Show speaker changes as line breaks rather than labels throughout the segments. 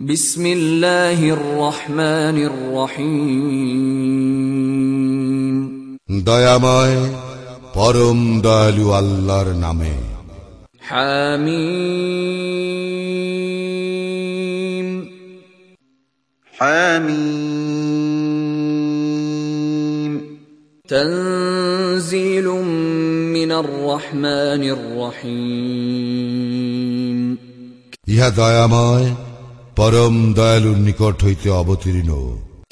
بسم الله الرحمن الرحيم
দয়াময় পরম দয়ালু আল্লাহর নামে
حميم حميم تنزيل من الرحمن الرحيم يا ইহা দয়াময়
পরম দয়ালুর নিকট হইতে অবতীর্ণ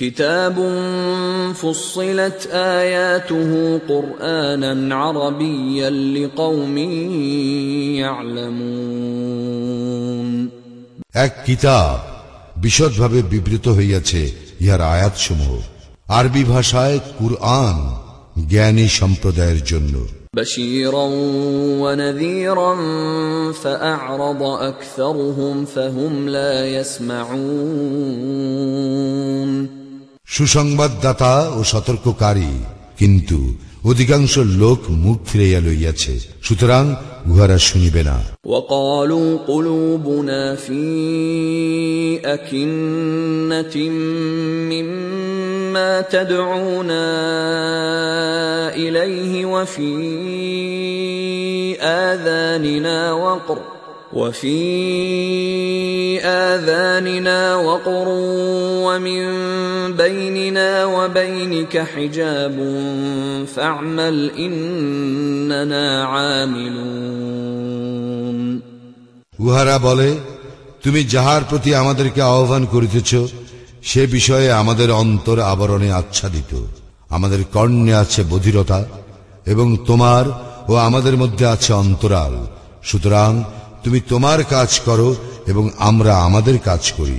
كتاب فصلت آياته قرآنا عربيا لقوم يعلمون
এক কিতাব বিশদভাবে বিবৃত হইয়াছে ইহার আয়াতসমূহ আরবি ভাষায় কুরআন জ্ঞানী সম্প্রদায়ের জন্য
بشيرا ونذيرا فأعرض أكثرهم فهم لا
সুসংবাদদাতা ও সতর্ককারী কিন্তু অধিকাংশ লোক মুখ ফিরাইয়া লইয়াছে সুতরাং উহারা শুনিবে না
ওয়াকালু কুলুবুনা ফি আকিন্নাতিম মিম্মা ما تدعونا إليه وفي آذاننا وقر وفي آذاننا وقر ومن بيننا وبينك حجاب فاعمل إننا عاملون উহারা বলে
তুমি যাহার প্রতি আমাদেরকে আহ্বান করিতেছ সে বিষয়ে আমাদের অন্তর আবরণে আচ্ছাদিত আমাদের কর্ণে আছে বধিরতা এবং তোমার ও আমাদের মধ্যে আছে অন্তরাল সুতরাং তুমি তোমার কাজ করো এবং আমরা আমাদের কাজ করি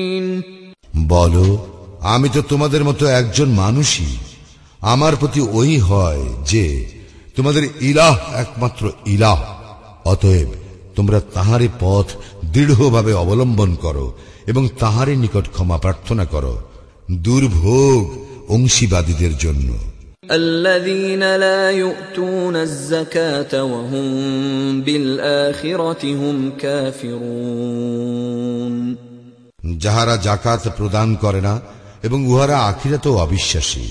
বল আমি তো তোমাদের মতো একজন মানুষই আমার প্রতি ওই হয় যে তোমাদের ইলাহ একমাত্র ইলাহ অতএব তোমরা তাহারে পথ দৃঢ়ভাবে অবলম্বন করো এবং তাহারে নিকট ক্ষমা প্রার্থনা করো দুর্ভোগ অংশীবাদীদের জন্য
الذين لا يؤتون الزكاة وهم بالآخرة هم كافرون যাহারা
জাকাত প্রদান করে না এবং উহারা আখিরাত অবিশ্বাসী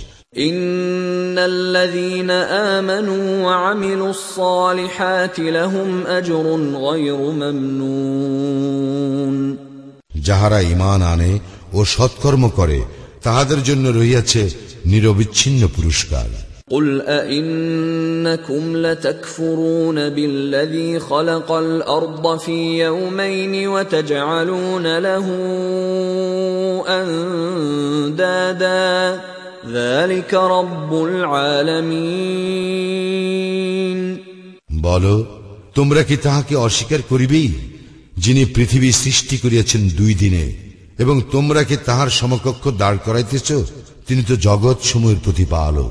যাহারা ইমান আনে ও সৎকর্ম করে তাহাদের জন্য রহিয়াছে নিরবিচ্ছিন্ন পুরস্কার
قل أئنكم لتكفرون بالذي خلق الأرض في يومين وتجعلون له أندادا ذلك رب العالمين
বলো তোমরা কি তাহাকে অস্বীকার করিবেই যিনি পৃথিবী সৃষ্টি করিয়াছেন দুই দিনে এবং তোমরা কি তাহার সমকক্ষ দাঁড় করাইতেছ তিনি তো জগৎ সমূহের প্রতিপালক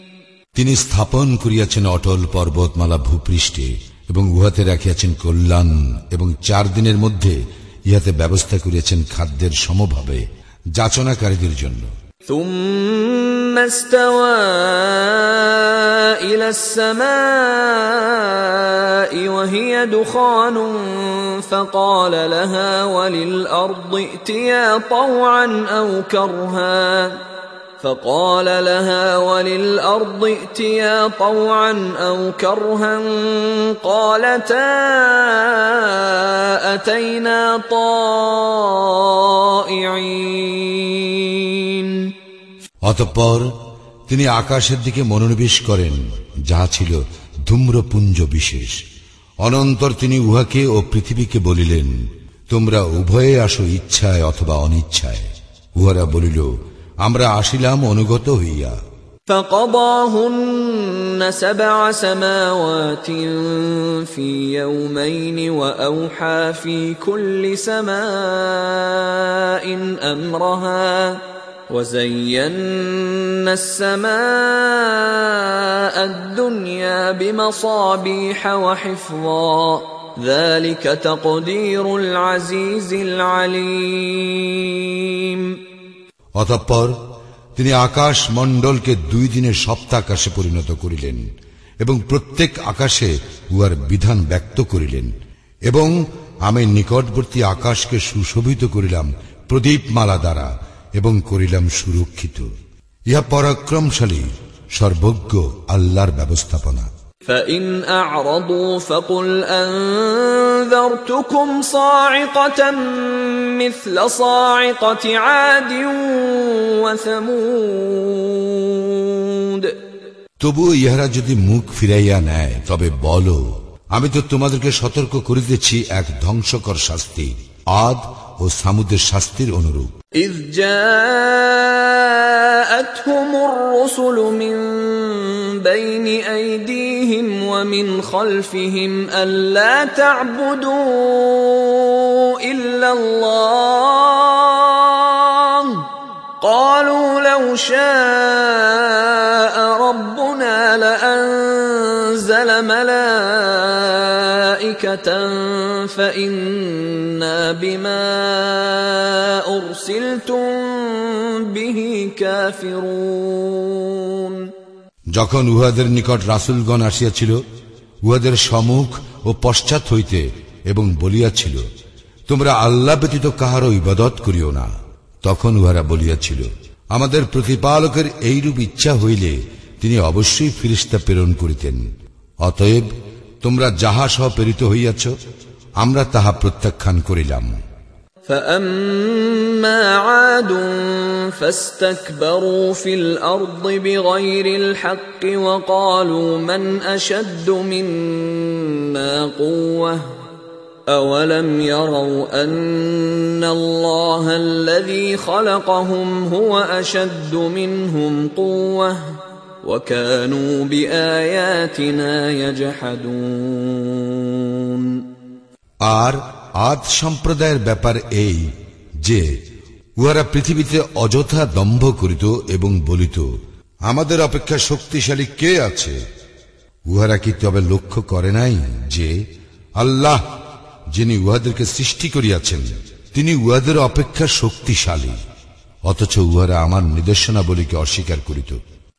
তিনি
স্থাপন করিয়াছেন অটল পর্বতমালা ভূপৃষ্ঠে এবং উহাতে রাখিয়াছেন কল্যাণ এবং চার দিনের মধ্যে ইহাতে ব্যবস্থা করিয়াছেন খাদ্যের সমভাবে যাচনাকারীদের জন্য
ثم فقال لها وللارض ائتيا طوعا او كرها قالتا اتينا طائعين
অতঃপর তিনি আকাশের দিকে মনোনিবেশ করেন যা ছিল ধূম্রপুঞ্জ বিশেষ অনন্তর তিনি উহাকে ও পৃথিবীকে বলিলেন তোমরা উভয়ে আসো ইচ্ছায় অথবা অনিচ্ছায় উহারা বলিল আমরা আসিলাম অনুগত হইয়া
فقضاهن سبع سماوات في يومين واوحى في كل سماء امرها وزينا السماء الدنيا بمصابيح وحفظا ذلك تقدير العزيز العليم
অতঃপর তিনি আকাশ মণ্ডলকে দুই দিনের সপ্তাকাশে পরিণত করিলেন এবং প্রত্যেক আকাশে উহার বিধান ব্যক্ত করিলেন এবং আমি নিকটবর্তী আকাশকে সুশোভিত করিলাম প্রদীপ মালা দ্বারা এবং করিলাম সুরক্ষিত ইহা পরাক্রমশালী সর্বজ্ঞ আল্লাহর
ব্যবস্থাপনা তবু তবুও ইহারা
যদি মুখ ফিরাইয়া নেয় তবে বলো আমি তো তোমাদেরকে সতর্ক করিতেছি এক ধ্বংসকর শাস্তি আদ ও সামুদের শাস্তির অনুরূপ
إذ جاءتهم الرسل من بين أيديهم ومن خلفهم ألا تعبدوا إلا الله قالوا لو شاء ربنا لأنزل ملائكة যখন
উহাদের নিকট রাসুলগণ আসিয়াছিল উহাদের সমুখ ও পশ্চাৎ হইতে এবং বলিয়াছিল তোমরা আল্লাহ ব্যতীত কাহার ইবাদত করিও না তখন উহারা বলিয়াছিল আমাদের প্রতিপালকের এইরূপ ইচ্ছা হইলে তিনি অবশ্যই ফিরিস্তা প্রেরণ করিতেন অতএব তোমরা যাহা সহ প্রেরিত হইয়াছ আমরা তাহা প্রত্যাখ্যান করিলাম
فأما عاد فاستكبروا في الأرض بغير الحق وقالوا من أشد منا قوةً أولم يروا أن الله الذي خلقهم هو أشد منهم قوةً
আর আদ সম্প্রদায়ের ব্যাপার এই যে উহারা পৃথিবীতে অযথা দম্ভ করিত এবং বলিত আমাদের অপেক্ষা শক্তিশালী কে আছে উহারা কি তবে লক্ষ্য করে নাই যে আল্লাহ যিনি উহাদেরকে সৃষ্টি করিয়াছেন তিনি উহাদের অপেক্ষা শক্তিশালী অথচ উহারা আমার নির্দেশনাবলীকে অস্বীকার করিত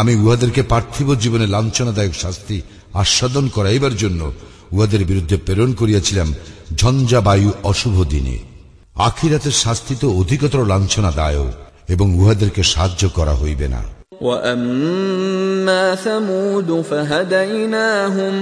আমি উহাদেরকে পার্থিব জীবনে লাঞ্ছনাদায়ক শাস্তি আস্বাদন করাইবার জন্য উহাদের বিরুদ্ধে প্রেরণ করিয়াছিলাম ঝঞ্ঝা বায়ু অশুভ দিনে আখিরাতের শাস্তি তো অধিকতর লাঞ্ছনাদায়ক এবং উহাদেরকে সাহায্য করা হইবে না
وأما ثمود فهديناهم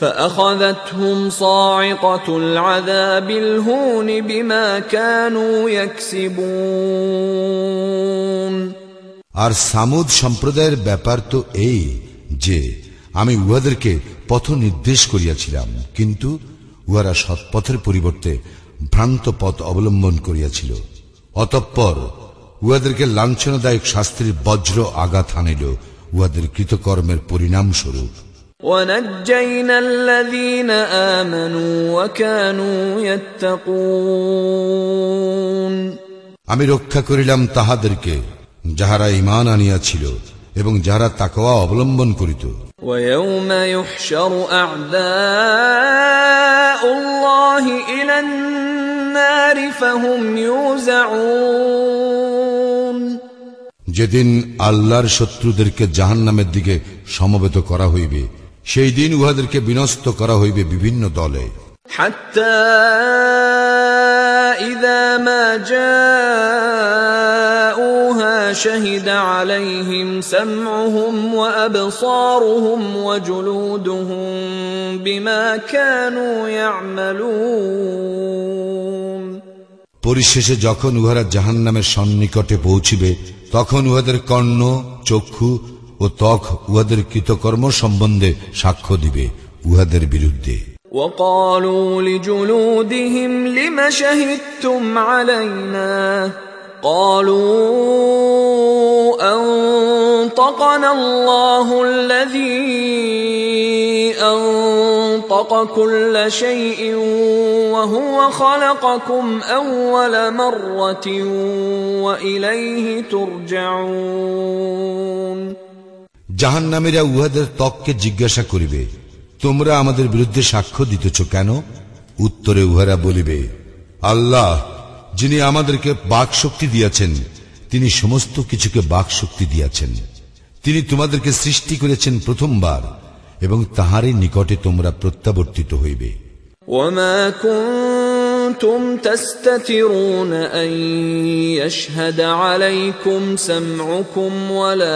فأخذتهم صاعقة العذاب الهون بما كانوا يكسبون
আর সামুদ সম্প্রদায়ের ব্যাপার তো এই যে আমি উহাদেরকে পথ নির্দেশ করিয়াছিলাম কিন্তু উহারা সৎপথের পরিবর্তে ভ্রান্ত পথ অবলম্বন করিয়াছিল অতঃপর উহাদেরকে লাঞ্ছনাদায়ক শাস্ত্রীর বজ্র আঘাত হানিল উহাদের কৃতকর্মের পরিণামস্বরূপ
আমি
রক্ষা করিলাম তাহাদেরকে যাহারা ইমান আনিয়াছিল এবং যাহারা তাকওয়া অবলম্বন করিত যেদিন আল্লাহর শত্রুদেরকে জাহান্নামের দিকে সমবেত করা হইবে সেই দিন উহাদেরকে বিনষ্ট করা হইবে বিভিন্ন দলে পরিশেষে যখন উহারা জাহান্নামের সন্নিকটে পৌঁছিবে তখন উহাদের কর্ণ চক্ষু ও তক উহাদের কৃতকর্ম সম্বন্ধে সাক্ষ্য দিবে উহাদের
বিরুদ্ধে وقالوا لجلودهم لما شهدتم علينا قالوا أنطقنا الله الذي أنطق كل شيء وهو خلقكم أول مرة وإليه ترجعون
নামেরা উহাদের তককে জিজ্ঞাসা করিবে তোমরা আমাদের বিরুদ্ধে সাক্ষ্য দিতেছ কেন উত্তরে উহারা বলিবে আল্লাহ যিনি আমাদেরকে বাক শক্তি দিয়াছেন তিনি সমস্ত কিছুকে বাক শক্তি দিয়াছেন তিনি তোমাদেরকে সৃষ্টি করেছেন প্রথমবার এবং তাহারই নিকটে তোমরা প্রত্যাবর্তিত হইবে
ওমা كنتم تستترون أن يشهد عليكم سمعكم ولا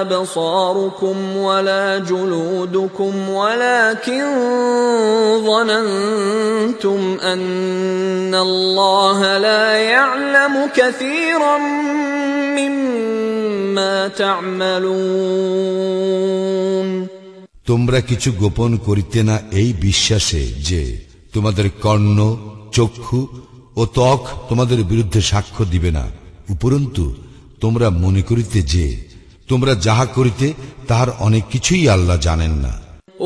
أبصاركم ولا جلودكم ولكن ظننتم أن الله لا يعلم كثيرا مما تعملون
তোমরা কিছু গোপন করিতে না এই বিশ্বাসে যে তোমাদের কর্ণ চক্ষু ও ত্বক তোমাদের বিরুদ্ধে সাক্ষ্য দিবে না উপরন্তু তোমরা মনে করিতে যে তোমরা যাহা করিতে তাহার অনেক কিছুই আল্লাহ জানেন না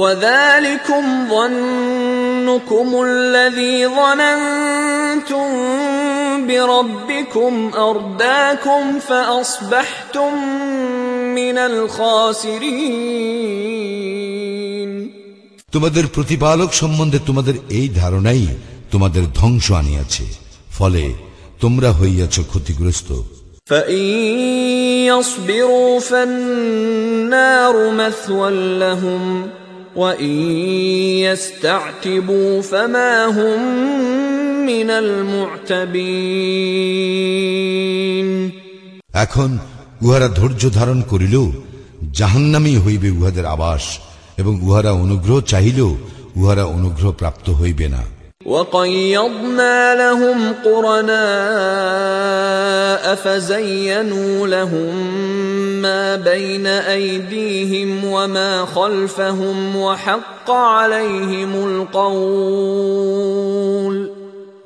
وذلكم ظنكم الذي
তোমাদের প্রতিপালক সম্বন্ধে তোমাদের এই ধারণাই তোমাদের ধ্বংস আনিয়াছে ফলে তোমরা হইয়াছ ক্ষতিগ্রস্ত এখন উহারা ধৈর্য ধারণ করিল জাহান্নামি হইবে উহাদের আবাস এবং উহারা অনুগ্রহ চাহিল উহারা অনুগ্রহ প্রাপ্ত হইবে না
وقيضنا لهم قرناء فزينوا لهم ما بين ايديهم وما خلفهم وحق عليهم القول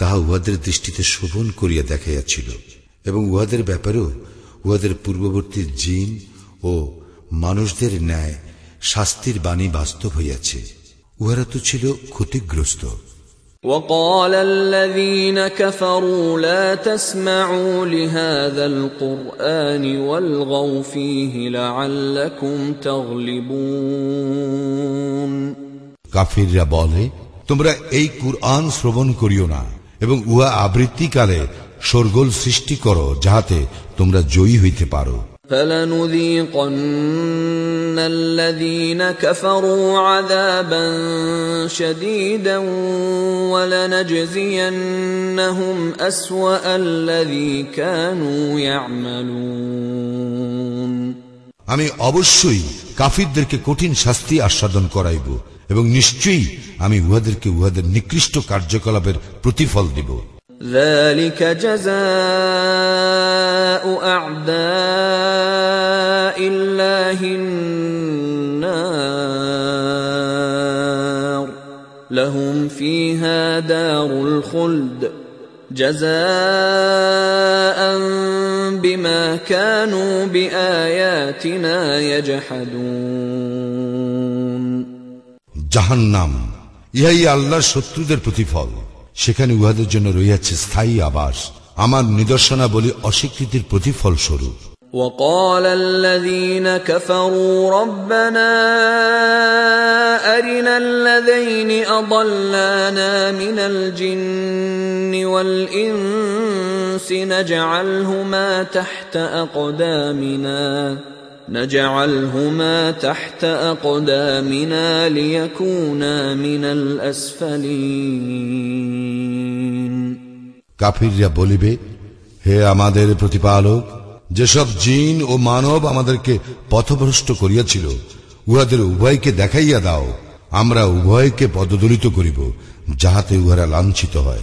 তাহা উহাদের দৃষ্টিতে শোভন করিয়া দেখাইয়াছিল এবং উহাদের ব্যাপারেও উহাদের পূর্ববর্তী জিন ও মানুষদের ন্যায় শাস্তির বাণী বাস্তব হইয়াছে উহারা তো ছিল ক্ষতিগ্রস্ত
وقال الذين كفروا لا تسمعوا لهذا القرآن والغوا فيه لعلكم تغلبون
কাফিররা বলে তোমরা এই কুরআন শ্রবণ করিও না এবং উহা আবৃত্তিকালে শোরগোল সৃষ্টি করো যাহাতে তোমরা জয়ী হইতে পারো আমি অবশ্যই কাফিরদেরকে কঠিন শাস্তি আস্বাদন করাইব এবং নিশ্চয়ই আমি উহাদেরকে উহাদের নিকৃষ্ট কার্যকলাপের প্রতিফল দিব
ذلك جزاء أعداء الله النار لهم فيها دار الخلد جزاء بما كانوا بآياتنا يجحدون নাম
ইহাই আল্লাহর শত্রুদের প্রতিফল সেখানে উহাদের জন্য রইয়াছে স্থায়ী আবাস আমার নিদর্শনাবলী অস্বীকৃতির প্রতিফল স্বরূপ
وقال الذين كفروا ربنا أرنا الذين أضلانا من الجن والإنس نجعلهما تحت أقدامنا نجعلهما تحت أقدامنا ليكونا من الأسفلين
কাফিররা বলিবে হে আমাদের প্রতিপালক যেসব জিন ও মানব আমাদেরকে পথভ্রষ্ট করিয়াছিল উহাদের উভয়কে দেখাইয়া দাও আমরা উভয়কে পদদলিত করিব যাহাতে উহারা লাঞ্ছিত হয়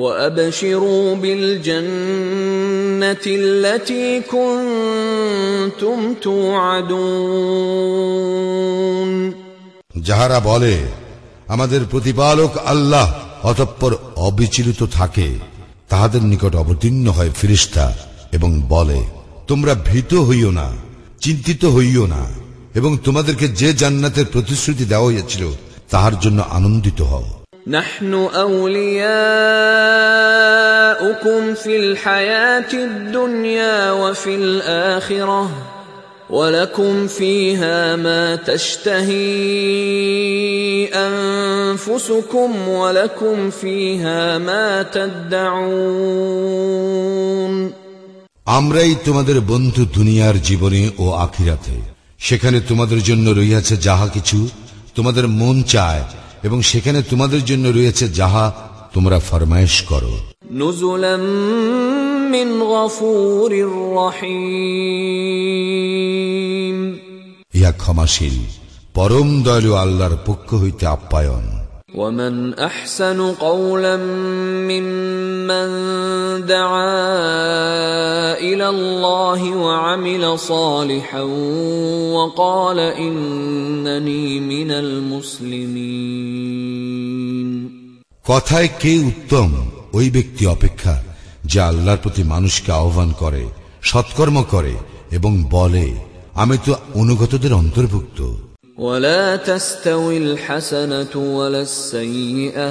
وابشروا بالجنه التي
যাহারা বলে আমাদের প্রতিপালক আল্লাহ অতঃপর অবিচলিত থাকে তাহাদের নিকট অবতীর্ণ হয় ফিরিস্তা এবং বলে তোমরা ভীত হইও না চিন্তিত হইও না এবং তোমাদেরকে যে জান্নাতের প্রতিশ্রুতি দেওয়া হইয়াছিল তাহার জন্য আনন্দিত হও
نحن اولياؤكم في الحياه الدنيا وفي الاخره ولكم فيها ما تشتهي انفسكم ولكم فيها ما تدعون
আমরাই তোমাদের বন্ধু দুনিয়ার জীবনে ও আখিরাতে সেখানে তোমাদের জন্য রইয়াছে যাহা কিছু তোমাদের মন চায় এবং সেখানে তোমাদের জন্য রয়েছে যাহা তোমরা ফরমায়েশ করো ইয়া ক্ষমাশীল পরম দয়ালু আল্লাহর পক্ষ হইতে
আপ্যায়ন ومن أحسن قولا ممن دعا إلى الله وعمل صالحا وقال إنني মিনাল المسلمين
কথায় কে উত্তম ওই ব্যক্তি অপেক্ষা যা আল্লাহর প্রতি মানুষকে আহ্বান করে সৎকর্ম করে এবং বলে আমি তো অনুগতদের অন্তর্ভুক্ত
ولا تستوي الحسنة ولا السيئة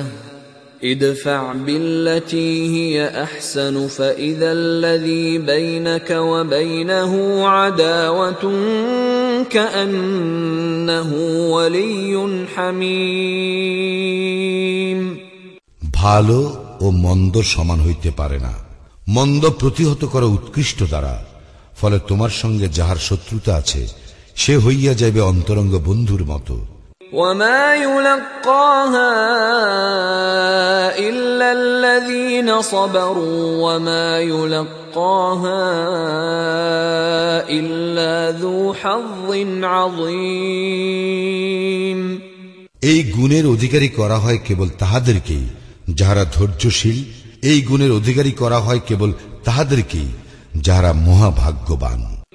ادفع بالتي هي احسن فاذا الذي بينك وبينه عداوه كانه ولي حميم
ভালো ও মন্দ সমান হইতে পারে না মন্দ প্রতিহত করা উৎকৃষ্ট দ্বারা ফলে তোমার সঙ্গে যাহার শত্রুতা আছে সে হইয়া যাইবে অন্তরঙ্গ বন্ধুর মতো
وما يلقاها إلا الذين صبروا وما يلقاها إلا ذو حظ عظيم এই
গুণের অধিকারী করা হয় কেবল তাহাদেরকেই যাহারা ধৈর্যশীল এই গুণের অধিকারী করা হয় কেবল তাহাদেরকেই যাহারা মহাভাগ্যবান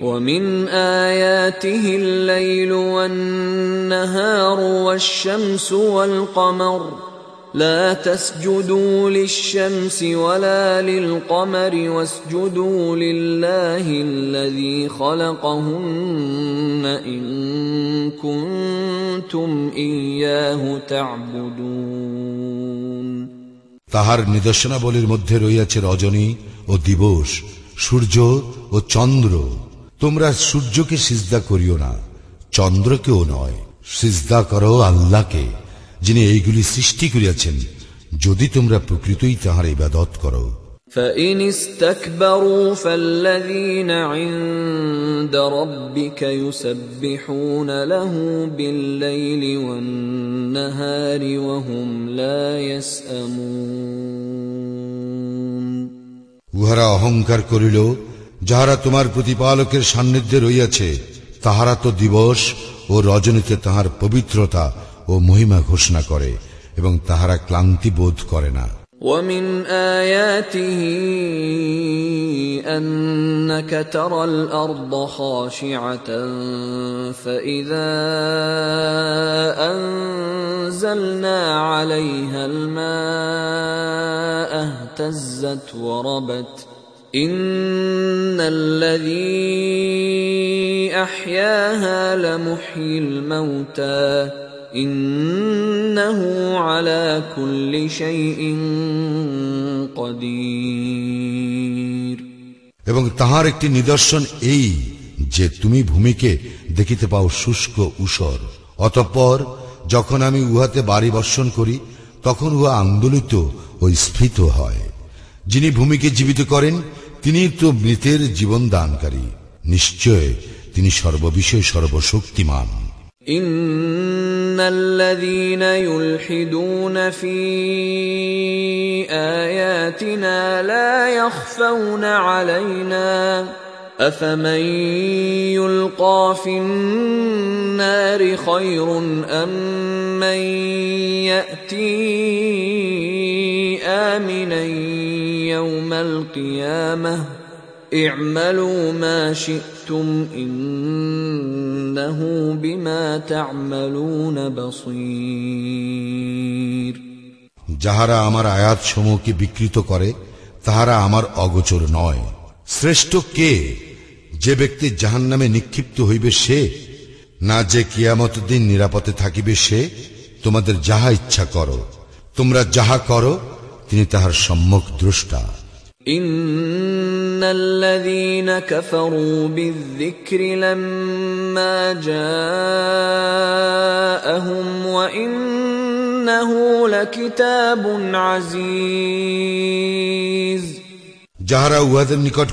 ومن آياته الليل والنهار والشمس والقمر لا تسجدوا للشمس ولا للقمر واسجدوا لله الذي خلقهن إن كنتم إياه تعبدون
তাহার নিদর্শনাবলীর মধ্যে রইয়াছে রজনী ও দিবস সূর্য ও চন্দ্র তোমরা সূর্যকে সিজদা করিও না চন্দ্রকেও নয় সিজদা করো আল্লাহকে যিনি এইগুলি সৃষ্টি করিয়াছেন যদি তোমরা প্রকৃতই তাহার ইবাদত করো
فإن استكبروا فالذين عند ربك يسبحون له بالليل والنهار وهم لا يسأمون উহারা
অহংকার করিল যাহারা তোমার প্রতিপালকের সান্নিধ্যে রইয়াছে তাহারা তো দিবস ও রজনীতে তাহার পবিত্রতা ও মহিমা ঘোষণা করে এবং তাহারা ক্লান্তি বোধ করে
না ومن آياته أنك ترى الأرض خاشعة فإذا أنزلنا عليها الماء اهتزت وربت ۖ এবং তাহার একটি নিদর্শন এই যে তুমি ভূমিকে দেখিতে
পাও শুষ্ক উসর অতঃপর যখন আমি উহাতে বাড়ি বর্ষণ করি তখন উহা আন্দোলিত ও স্ফীত হয় যিনি ভূমিকে জীবিত করেন তিনি তো মৃতের জীবন দানকারী নিশ্চয় তিনি সর্ববিষয়ে সর্বশক্তিমান
ان الذين يلحدون في اياتنا لا يخفون علينا افمن يلقى في النار خير ام من ياتي امنا যাহারা
আমার আয়াত সমূহকে বিকৃত করে তাহারা আমার অগোচর নয় শ্রেষ্ঠ কে যে ব্যক্তি জাহান নামে নিক্ষিপ্ত হইবে সে না যে কিয়ামত দিন নিরাপদে থাকিবে সে তোমাদের যাহা ইচ্ছা করো তোমরা যাহা করো তিনি তাহার সম্মুখ দ্রষ্টা
যাহারা উহাদের নিকট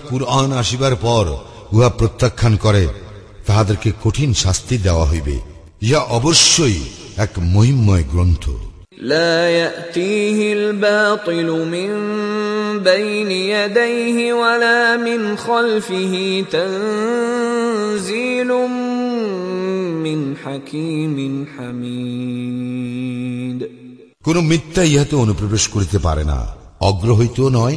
কুরআন আসিবার পর উহা প্রত্যাখ্যান করে তাহাদেরকে কঠিন শাস্তি দেওয়া হইবে ইয়া অবশ্যই এক মহিমময় গ্রন্থ
لا ياتيه الباطل من بين يديه ولا من خلفه تنزيل من حكيم حميد
কোন মিথ্যা ইহাতে অনুপ্রবেশ করিতে পারে না অগ্র হইতেও নয়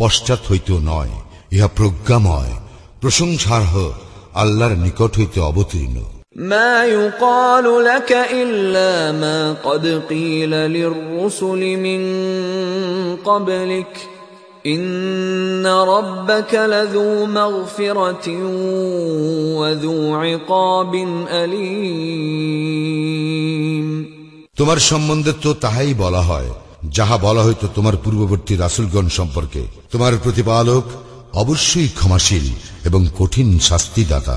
পশ্চাৎ হইতেও নয় ইহা প্রজ্ঞাময় প্রশংসার্হ আল্লাহর নিকট হইতে অবতীর্ণ
তোমার সম্বন্ধে তো তাহাই বলা হয় যাহা বলা হয়তো
তোমার পূর্ববর্তী রাসুলগণ সম্পর্কে তোমার প্রতিপালক অবশ্যই ক্ষমাশীল এবং কঠিন শাস্তিদাতা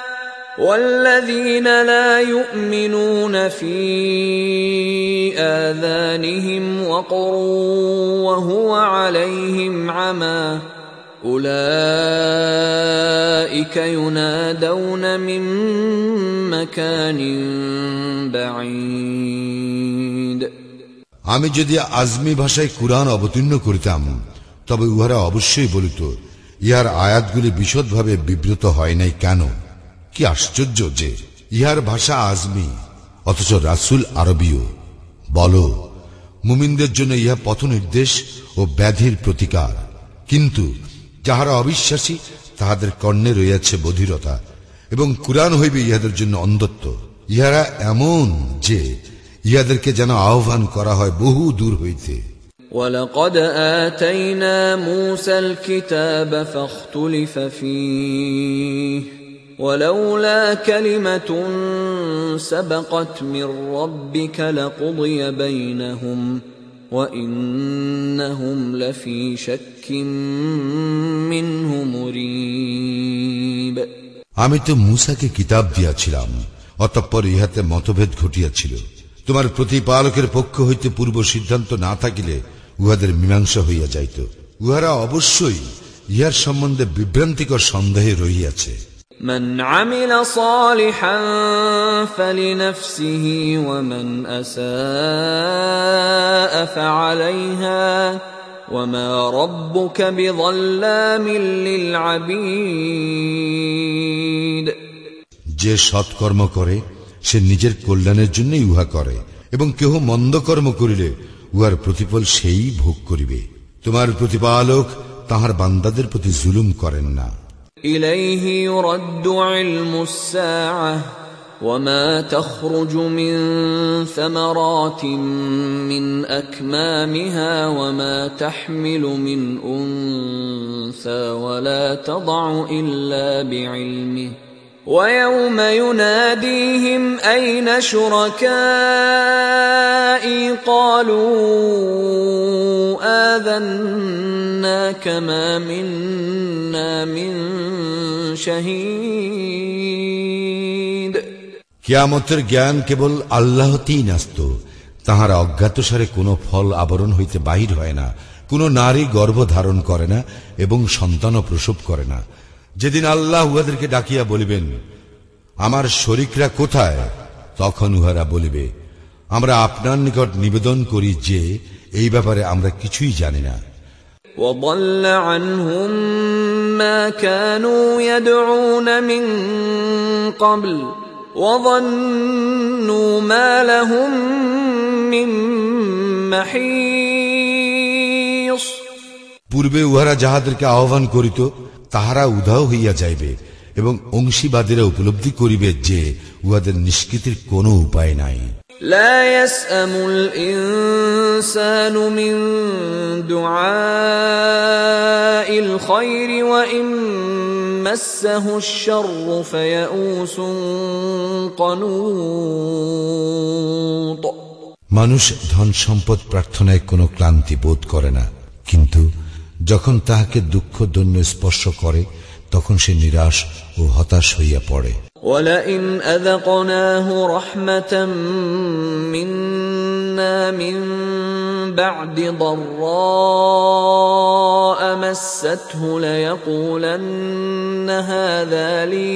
والذين لا يؤمنون في آذانهم وقر وهو عليهم عمى أولئك ينادون من مكان بعيد আমি যদি
আজমি ভাষায় কুরআন অবতীর্ণ করিতাম তবে উহারা অবশ্যই বলিত ইহার আয়াতগুলি বিশদভাবে বিব্রত হয় নাই কেন কি আশ্চর্য যে ইহার ভাষা আজমি অথচ রাসুল আরবীয় বল মুমিনদের জন্য ইহা পথ নির্দেশ ও ব্যাধির প্রতিকার কিন্তু যাহারা অবিশ্বাসী তাহাদের কর্ণে রইয়াছে বধিরতা এবং কুরআন হইবে ইহাদের জন্য অন্ধত্ব ইহারা এমন যে ইহাদেরকে যেন আহ্বান করা হয় বহু দূর হইতে
ولقد آتينا موسى الكتاب فاختلف فيه ولولا كلمة سبقت من ربك لقضي بينهم وإنهم لفي شك منه مريب
আমি তো মুসাকে কিতাব দিয়াছিলাম অতঃপর ইহাতে মতভেদ ঘটিয়াছিল তোমার প্রতিপালকের পক্ষ হইতে পূর্ব সিদ্ধান্ত না থাকিলে উহাদের মীমাংসা হইয়া যাইত উহারা অবশ্যই ইহার সম্বন্ধে বিভ্রান্তিকর সন্দেহে রহিয়াছে
من عمل صالحا فلنفسه ومن اساء فعليها وما ربك بظلام للعبيد
যে সৎকর্ম করে সে নিজের কল্যাণের জন্যই উহা করে এবং কেহ মন্দ কর্ম করিলে উহার প্রতিফল সেই ভোগ করিবে তোমার প্রতিপালক তাহার বান্দাদের প্রতি জুলুম করেন না
اليه يرد علم الساعه وما تخرج من ثمرات من اكمامها وما تحمل من انثى ولا تضع الا بعلمه ويوم يناديهم أين شركائي قالوا آذناك ما منا من شهيد
কিয়ামতের জ্ঞান কেবল আল্লাহতেই ন্যস্ত তাহারা অজ্ঞাতসারে কোনো ফল আবরণ হইতে বাহির হয় না কোনো নারী গর্ভ ধারণ করে না এবং সন্তানও প্রসব করে না যেদিন আল্লাহ উহাদেরকে ডাকিয়া বলিবেন আমার শরিকরা কোথায় তখন উহারা বলিবে আমরা আপনার নিকট নিবেদন করি যে এই ব্যাপারে আমরা কিছুই জানি না পূর্বে উহারা যাহাদেরকে আহ্বান করিত তাহারা উধাও হইয়া যাইবে এবং অংশীবাদীরা উপলব্ধি করিবে যে উহাদের নিষ্কৃতির কোন উপায় নাই মানুষ ধন সম্পদ প্রার্থনায় কোনো ক্লান্তি বোধ করে না কিন্তু যখন তাহাকে দুঃখ দৈন্য স্পর্শ করে তখন সে নিরাশ ও হতাশ হইয়া পড়ে
ولئن أذقناه رحمة منا من بعد ضراء مسته ليقولن هذا لي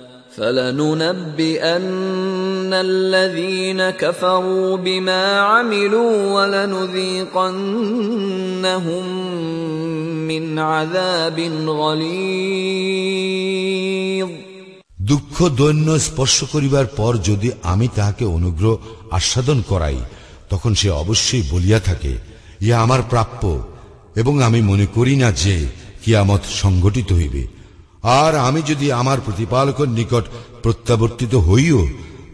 দুঃখ দৈন্য স্পর্শ করিবার পর
যদি আমি তাহাকে অনুগ্রহ আস্বাদন করাই তখন সে অবশ্যই বলিয়া থাকে ইয়া আমার প্রাপ্য এবং আমি মনে করি না যে কিয়ামত সংগঠিত হইবে আর আমি যদি আমার প্রতিপালকের নিকট প্রত্যাবর্তিত হইও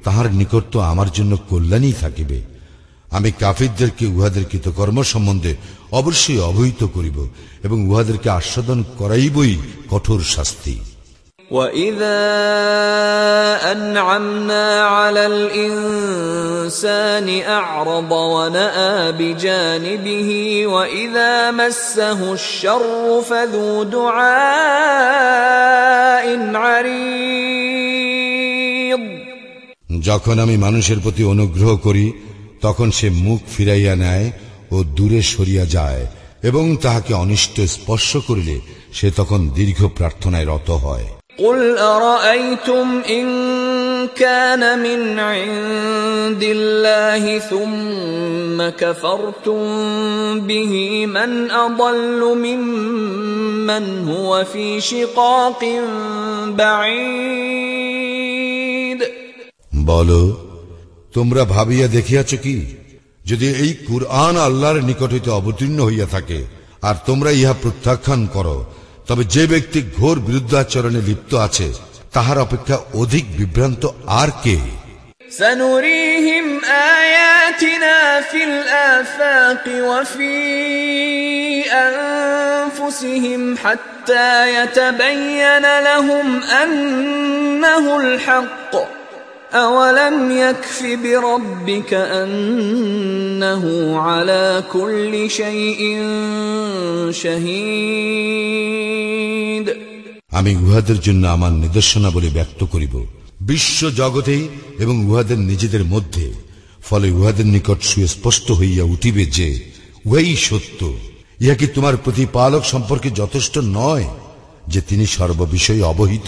তাহার নিকট তো আমার জন্য কল্যাণই থাকিবে আমি কাফিরদেরকে উহাদের কৃতকর্ম সম্বন্ধে অবশ্যই অবহিত করিব এবং উহাদেরকে আস্বাদন করাইবই কঠোর শাস্তি
واذا انعمنا على الانسان اعرض وناى بجانبه واذا مسه الشر فذو دعاء عريض
যখন আমি মানুষের প্রতি অনুগ্রহ করি তখন সে মুখ ফিরাইয়া নেয় ও দূরে সরিয়া যায় এবং তাহাকে অনিষ্ট স্পর্শ করিলে সে তখন দীর্ঘ প্রার্থনায় রত হয়
قل أرأيتم إن كان من عند الله ثم كفرتم به من أضل ممن هو في شقاق بعيد
বলো তোমরা ভাবিয়া দেখিয়াছ কি যদি এই কুরআন আল্লাহর নিকট হইতে অবতীর্ণ হইয়া থাকে আর তোমরা ইহা প্রত্যাখ্যান করো তবে যে ব্যক্তি ঘোর বিরুদ্ধাচরণে লিপ্ত আছে তাহার অপেক্ষা অধিক বিভ্রান্ত আর কে
হাত্তায় আমি উহাদের জন্য
আমার নিদর্শনা বলে ব্যক্ত করিব বিশ্ব জগতে এবং উহাদের নিজেদের মধ্যে ফলে উহাদের নিকট সুস্পষ্ট হইয়া উঠিবে যে উহাই সত্য ইহা কি তোমার প্রতিপালক সম্পর্কে যথেষ্ট নয়
যে তিনি সর্ববিষয়ে
অবহিত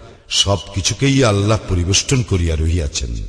সব কিছুকেই আল্লাহ পরিবেষ্টন করিয়া রহিয়াছেন